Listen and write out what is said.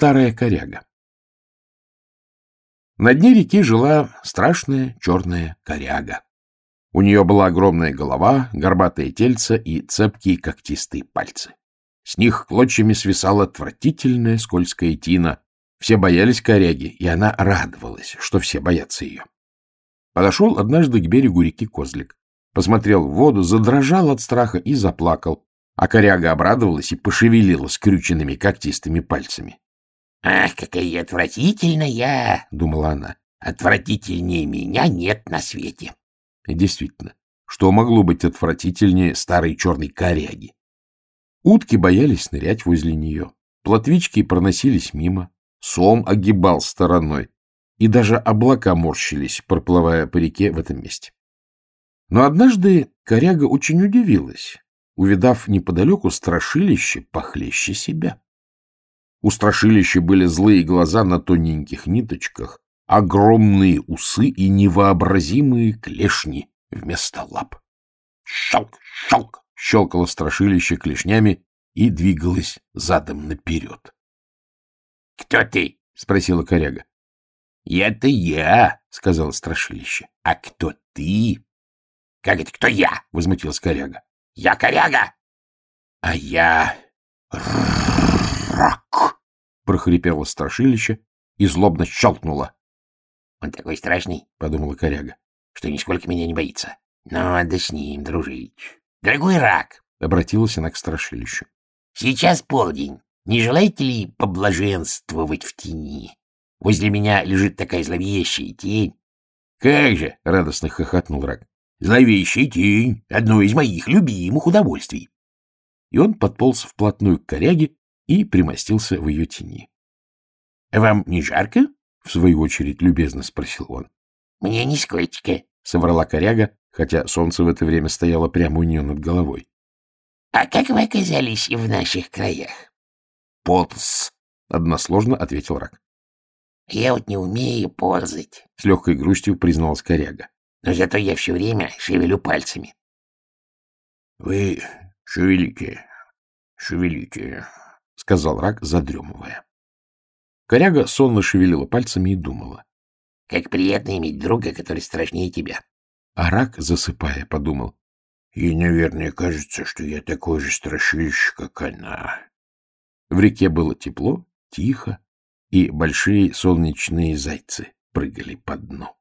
Старая коряга. На дне реки жила страшная черная коряга. У нее была огромная голова, горбатые тельца и цепкие когтистые пальцы. С них клочьями свисала отвратительная скользкая тина. Все боялись коряги, и она радовалась, что все боятся ее. Подошел однажды к берегу реки Козлик. Посмотрел в воду, задрожал от страха и заплакал, а коряга обрадовалась и пошевелила скрюченными когтистыми пальцами. — Ах, какая отвратительная! — думала она. — Отвратительнее меня нет на свете. И действительно, что могло быть отвратительнее старой черной коряги? Утки боялись нырять возле нее, плотвички проносились мимо, сом огибал стороной, и даже облака морщились, проплывая по реке в этом месте. Но однажды коряга очень удивилась, увидав неподалеку страшилище похлеще себя. У страшилища были злые глаза на тоненьких ниточках, огромные усы и невообразимые клешни вместо лап. «Щелк! Щелк!» — щелкало страшилище клешнями и двигалось задом наперед. — Кто ты? — спросила коряга. — Это я, — сказала страшилище. — А кто ты? — Как это кто я? — возмутилась коряга. Я коряга. — А я... Прохрипело страшилище и злобно щелкнуло. — Он такой страшный, — подумала коряга, — что нисколько меня не боится. Надо с ним дружить. — Дорогой рак, — обратилась она к страшилищу, — сейчас полдень. Не желаете ли поблаженствовать в тени? Возле меня лежит такая зловещая тень. — Как же! — радостно хохотнул рак. Зловещая тень — одно из моих любимых удовольствий. И он подполз вплотную к коряге и примостился в ее тени. — Вам не жарко? — в свою очередь любезно спросил он. — Мне нисколько, — соврала коряга, хотя солнце в это время стояло прямо у нее над головой. — А как вы оказались в наших краях? — Полз, — односложно ответил рак. — Я вот не умею ползать, — с легкой грустью призналась коряга но зато я все время шевелю пальцами. — Вы шевелите, шевелите, — сказал рак, задремывая. Коряга сонно шевелила пальцами и думала. — Как приятно иметь друга, который страшнее тебя. А рак, засыпая, подумал. — И, наверное, кажется, что я такой же страшилище, как она. В реке было тепло, тихо, и большие солнечные зайцы прыгали по дну.